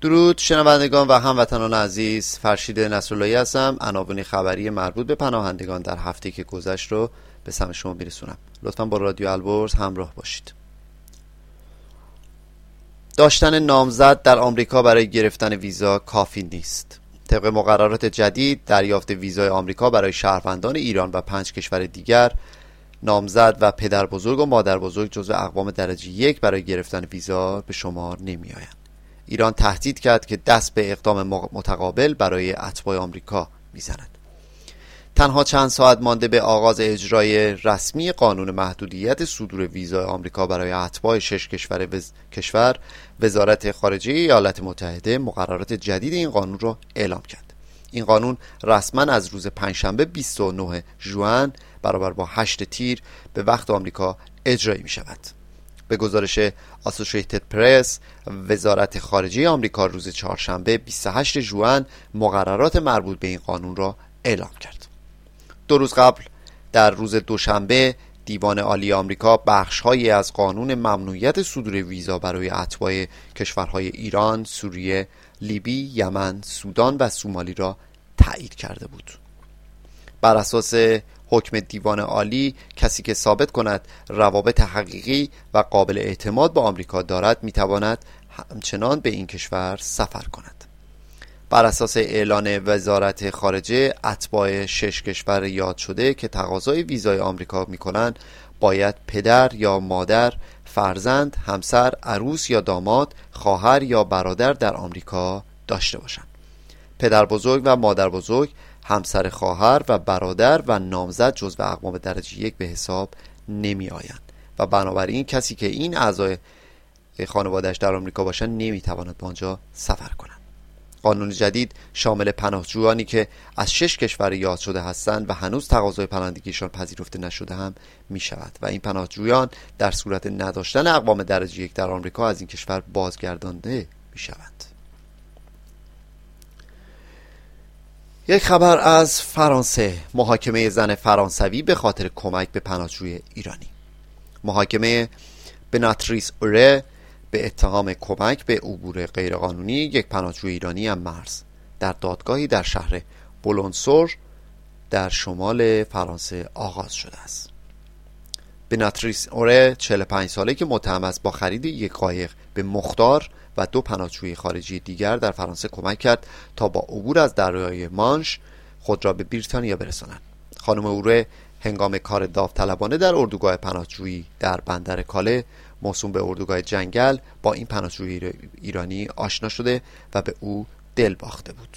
درود شنوندگان و هموطنان عزیز فرشید نصراللهی هستم. عناوین خبری مربوط به پناهندگان در هفته که گذشت رو به سمع شما میرسونم. لطفا با رادیو البرز همراه باشید. داشتن نامزد در آمریکا برای گرفتن ویزا کافی نیست. طبق مقررات جدید دریافت ویزای آمریکا برای شهروندان ایران و پنج کشور دیگر نامزد و پدر بزرگ و مادر بزرگ جزو اقوام درجه یک برای گرفتن ویزا به شمار نمی آیند. ایران تهدید کرد که دست به اقدام متقابل برای اتباع آمریکا می‌زند. تنها چند ساعت مانده به آغاز اجرای رسمی قانون محدودیت صدور ویزای آمریکا برای اتباع شش کشور وز... کشور وزارت خارجه ایالات متحده مقررات جدید این قانون را اعلام کرد. این قانون رسما از روز پنجشنبه 29 ژوئن برابر با 8 تیر به وقت آمریکا اجرایی می شود به گزارش آسوشیتد پرس وزارت خارجه آمریکا روز چهارشنبه 28 ژوئن مقررات مربوط به این قانون را اعلام کرد دو روز قبل در روز دوشنبه دیوان عالی آمریکا بخشهایی از قانون ممنوعیت صدور ویزا برای اتباع کشورهای ایران، سوریه، لیبی، یمن، سودان و سومالی را تایید کرده بود. بر اساس حکم دیوان عالی کسی که ثابت کند روابط حقیقی و قابل اعتماد با آمریکا دارد می‌تواند همچنان به این کشور سفر کند. بر اساس اعلان وزارت خارجه اتباع شش کشور یاد شده که تقاضای ویزای آمریکا می‌کنند باید پدر یا مادر فرزند همسر عروس یا داماد خواهر یا برادر در آمریکا داشته باشند. پدر بزرگ و مادر بزرگ همسر خواهر و برادر و نامزد جزو اقوام درجه یک به حساب نمی آیند. و بنابراین کسی که این اعضای خانوادهش در آمریکا باشند نمی‌تواند به آنجا سفر کنند. قانون جدید شامل پناهجویانی که از شش کشور یاد شده هستند و هنوز تقاضای پناهندگیشان پذیرفته نشده هم می شود و این پناهجویان در صورت نداشتن اقوام درجه یک در آمریکا از این کشور بازگردانده می شود یک خبر از فرانسه. محاکمه زن فرانسوی به خاطر کمک به پناهجوی ایرانی. محاکمه بناتریس اوره به اتهام کمک به عبور غیرقانونی یک پناهجوی ایرانی هم مرز. در دادگاهی در شهر بولونسور در شمال فرانسه آغاز شده است. بناتریس اوره 45 ساله که متهم است با خرید یک قایق به مختار و دو پناهجوی خارجی دیگر در فرانسه کمک کرد تا با عبور از دریای مانش خود را به بریتانیا برسانند خانم اوره هنگام کار داوطلبانه در اردوگاه پناهجویی در بندر کاله موسوم به اردوگاه جنگل با این پناهجوی ایرانی آشنا شده و به او دل باخته بود.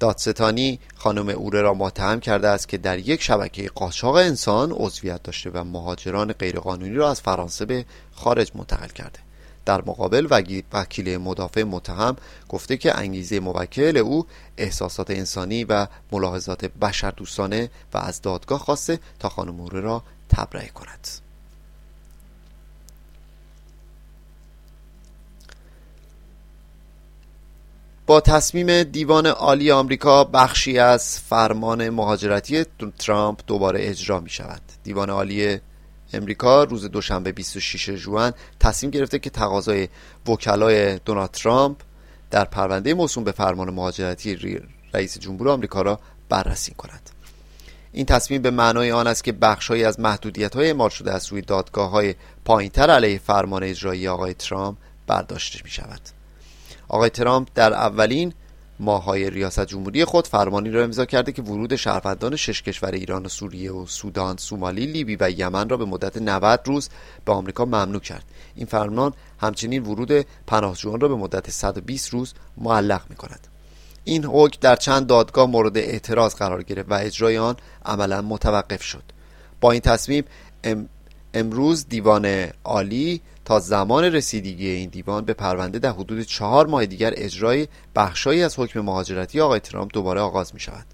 دادستانی خانم اوره را متهم کرده است که در یک شبکه قاچاق انسان عضویت داشته و مهاجران غیرقانونی را از فرانسه به خارج منتقل کرده. در مقابل وکیل مدافع متهم گفته که انگیزه موکل او احساسات انسانی و ملاحظات بشر دوستانه و از دادگاه خواسته تا خانم موره را تبرئه کند. با تصمیم دیوان عالی آمریکا بخشی از فرمان مهاجرتی ترامپ دوباره اجرا می شود دیوان عالی امریکا روز دوشنبه 26 ژوئن تصمیم گرفته که تقاضای وکلای دونالد ترامپ در پرونده موسوم به فرمان مهاجرتی رئیس جمهور آمریکا را بررسی کند. این تصمیم به معنای آن است که بخشهایی از محدودیت های اعمال شده از سوی دادگاه های پایینتر علیه فرمان اجرایی آقای ترامپ برداشته می شود آقای ترامپ در اولین ماهای ریاست جمهوری خود فرمانی را امضا کرده که ورود شهروندان شش کشور ایران و سوریه و سودان، سومالی، لیبی و یمن را به مدت 90 روز به آمریکا ممنوع کرد. این فرمان همچنین ورود پناهجویان را به مدت 120 روز معلق می کند. این حکم در چند دادگاه مورد اعتراض قرار گرفت و اجرای آن عملا متوقف شد. با این تصمیم امروز دیوان عالی تا زمان رسیدگی این دیوان به پرونده در حدود چهار ماه دیگر اجرای بخشهایی از حکم مهاجرتی آقای ترامپ دوباره آغاز می شود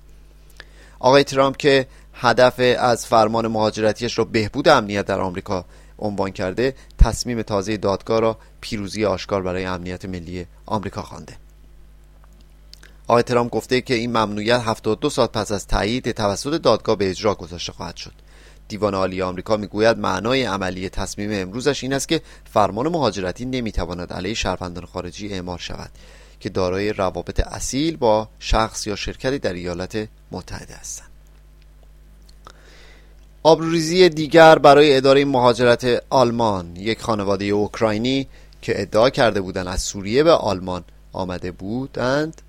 آقای ترامپ که هدف از فرمان مهاجرتیش را بهبود امنیت در آمریکا عنوان کرده تصمیم تازه دادگاه را پیروزی آشکار برای امنیت ملی آمریکا خوانده. آقای ترامپ گفته که این ممنوعیت 72 ساعت پس از تایید توسط دادگاه به اجرا گذاشته خواهد شد. دیوان عالی آمریکا می‌گوید معنای عملی تصمیم امروزش این است که فرمان مهاجرتی نمی‌تواند علیه شهروندان خارجی اعمال شود که دارای روابط اصیل با شخص یا شرکتی در ایالات متحده هستند. آبروریزی دیگر برای اداره مهاجرت آلمان یک خانواده اوکراینی که ادعا کرده بودند از سوریه به آلمان آمده بودند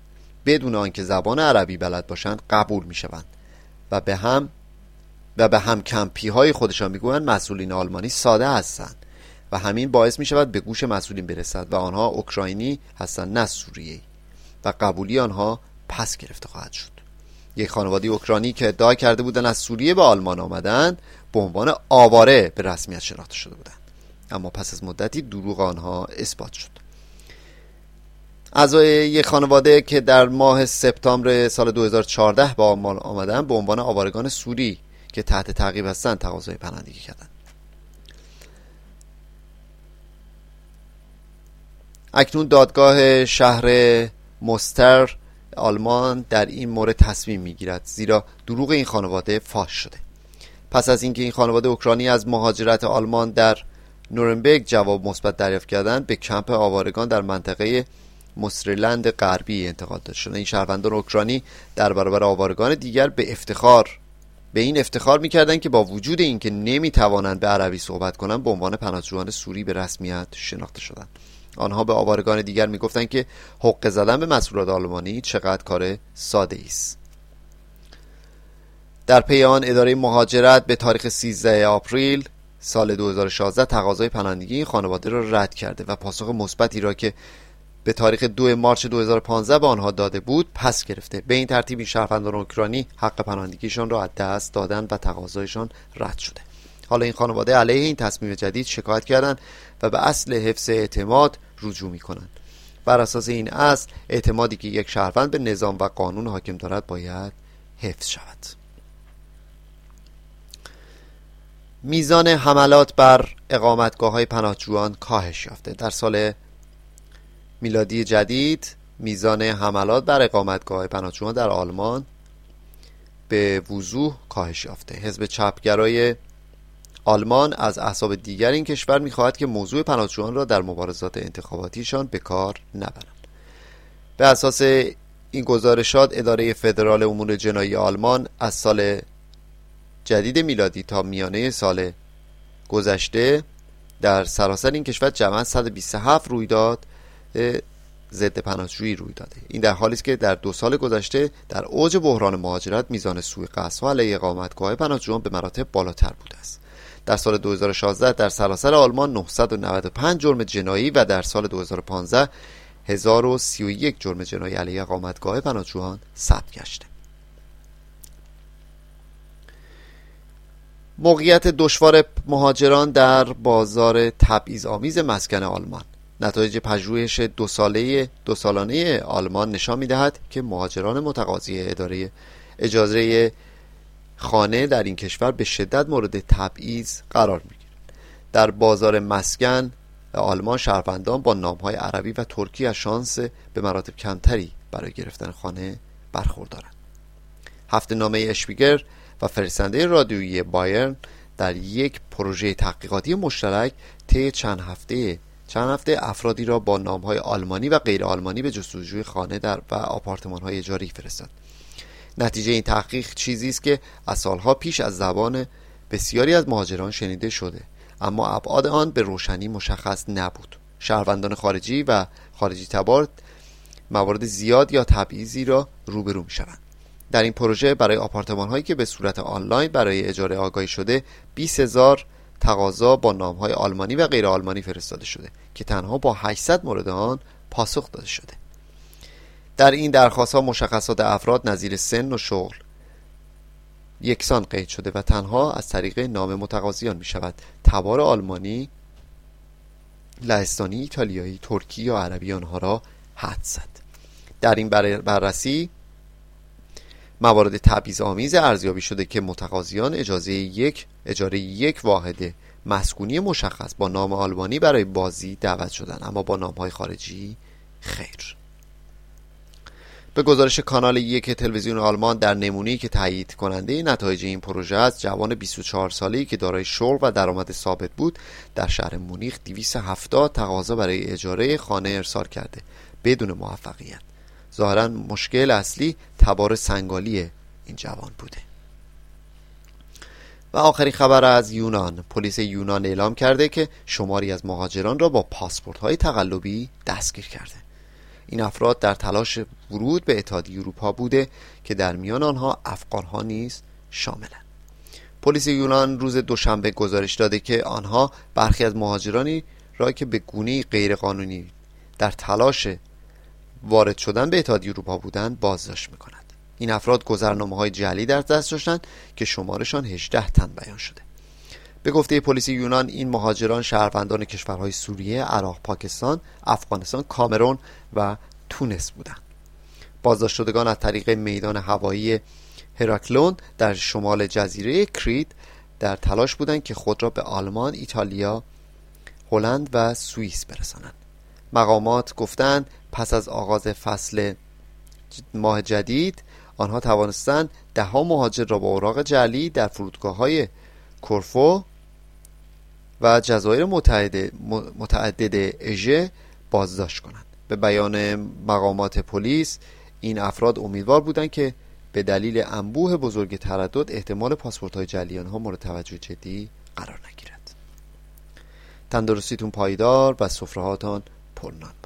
بدون آنکه زبان عربی بلد باشند قبول می شوند و به هم و به هم کمپی های خودشان می‌گویند مسئولین آلمانی ساده هستند و همین باعث می شود به گوش مسئولین برسد و آنها اوکراینی هستند نه سوریه و قبولی آنها پس گرفته خواهد شد. یک خانواده اوکراینی که ادعا کرده بودند از سوریه به آلمان آمدند به عنوان آواره به رسمیت شناخته شده بودند. اما پس از مدتی دروغ آنها اثبات شد. اعضای یک خانواده که در ماه سپتامبر سال 2014 به آلمان آمدن به عنوان آوارگان سوری که تحت تعقیب هستند تقاضای پناهندگی کردند اکنون دادگاه شهر مستر آلمان در این مورد تصمیم می‌گیرد زیرا دروغ این خانواده فاش شده. پس از اینکه این خانواده اوکراینی از مهاجرت آلمان در نورنبرگ جواب مثبت دریافت کردند به کمپ آوارگان در منطقه مصرلند غربی انتقال داده شده این شهروندان اوکراینی در برابر آوارگان دیگر به افتخار به این افتخار می‌کردند که با وجود اینکه نمی‌توانند به عربی صحبت کنند به عنوان پناهجویان سوری به رسمیت شناخته شدند. آنها به آوارگان دیگر می‌گفتند که حق زدن به مسئولات آلمانی چقدر کار ساده است. در پی آن اداره مهاجرت به تاریخ 13 آپریل سال 2016 تقاضای پناهندگی این خانواده را رد کرده و پاسخ مثبتی را که به تاریخ 2 مارچ 2015 به آنها داده بود پس گرفته. به این ترتیب این شهروندان اوکراینی حق پناهندگیشان را از دست دادن و تقاضایشان رد شده. حالا این خانواده علیه این تصمیم جدید شکایت کردند و به اصل حفظ اعتماد رجوع می کنند بر اساس این اصل اعتمادی که یک شهروند به نظام و قانون حاکم دارد باید حفظ شود. میزان حملات بر اقامتگاه های پناهجویان کاهش یافته. در سال میلادی جدید میزان حملات بر اقامتگاه پناهجویان در آلمان به وضوح کاهش یافته. حزب چپگرای آلمان از احزاب دیگر این کشور می‌خواهد که موضوع پناهجویان را در مبارزات انتخاباتیشان به کار نبرند. به اساس این گزارشات اداره فدرال امور جنایی آلمان از سال جدید میلادی تا میانه سال گذشته در سراسر این کشور جمعا 127 رویداد ضد پناهجویی روی داده. این در حالی است که در دو سال گذشته در اوج بحران مهاجرت میزان سوء قصدها علیه اقامتگاه پناهجویان به مراتب بالاتر بوده است. در سال 2016 در سراسر آلمان 995 جرم جنایی و در سال 2015 1031 جرم جنایی علیه اقامتگاه پناهجویان ثبت گشته. موقعیت دشوار مهاجران در بازار تبعیض آمیز مسکن آلمان. نتایج پژوهش دو ساله دو سالانه آلمان نشان می‌دهد که مهاجران متقاضی اداره اجازه خانه در این کشور به شدت مورد تبعیض قرار می‌گیرند. در بازار مسکن آلمان شهروندان با نامهای عربی و ترکی از شانس به مراتب کمتری برای گرفتن خانه برخوردارند. هفته نامه اشپیگر و فرستنده رادیویی بایرن در یک پروژه تحقیقاتی مشترک طی چند هفته چند هفته افرادی را با نامهای آلمانی و غیر آلمانی به جستجوی خانه در و آپارتمان های اجاری فرستاد. نتیجه این تحقیق چیزی است که از سالها پیش از زبان بسیاری از مهاجران شنیده شده اما ابعاد آن به روشنی مشخص نبود. شهروندان خارجی و خارجی تبار موارد زیاد یا تبعیضی را روبرو می شوند در این پروژه برای آپارتمان هایی که به صورت آنلاین برای اجاره آگاهی شده 20 هزار تقاضا با نام های آلمانی و غیر آلمانی فرستاده شده که تنها با 800 مورد آن پاسخ داده شده. در این درخواست ها مشخصات افراد نظیر سن و شغل یکسان قید شده و تنها از طریق نام متقاضیان می شود تبار آلمانی لهستانی ایتالیایی ترکی یا عربی آنها را حد زد. در این بررسی موارد تبعیض آمیز ارزیابی شده که متقاضیان اجازه یک اجاره یک واحد مسکونی مشخص با نام آلبانی برای بازی دعوت شدن. اما با نام های خارجی خیر. به گزارش کانال یک تلویزیون آلمان در نمونه‌ای که تایید کننده نتایج این پروژه است جوان 24 ساله‌ای که دارای شغل و درآمد ثابت بود در شهر مونیخ 270 تقاضا برای اجاره خانه ارسال کرده بدون موفقیت. ظاهرا مشکل اصلی تبار سنگالی این جوان بوده. و آخرین خبر از یونان. پلیس یونان اعلام کرده که شماری از مهاجران را با پاسپورت های تقلبی دستگیر کرده. این افراد در تلاش ورود به اتحادیه اروپا بوده که در میان آنها افغان ها نیز شاملند. پلیس یونان روز دوشنبه گزارش داده که آنها برخی از مهاجرانی را که به گونه غیرقانونی در تلاش وارد شدن به اتحادیه اروپا بودند بازداشت می‌کنند این افراد گذرنامه های جعلی در دست داشتند که شمارشان 18 تن بیان شده به گفته پلیس یونان این مهاجران شهروندان کشورهای سوریه، عراق، پاکستان، افغانستان، کامرون و تونس بودند. بازداشت شدگان از طریق میدان هوایی هراکلون در شمال جزیره کرید در تلاش بودند که خود را به آلمان، ایتالیا، هلند و سوئیس برسانند. مقامات گفتند پس از آغاز فصل ماه جدید آنها توانستند دهها مهاجر را با اوراق جعلی در فرودگاه های کرفو و جزایر متعدد, اژه بازداشت کنند. به بیان مقامات پلیس این افراد امیدوار بودند که به دلیل انبوه بزرگ تردد احتمال پاسپورت های جعلی آنها مورد توجه جدی قرار نگیرد. تندرستیتون پایدار و سفرهاتان پرنان.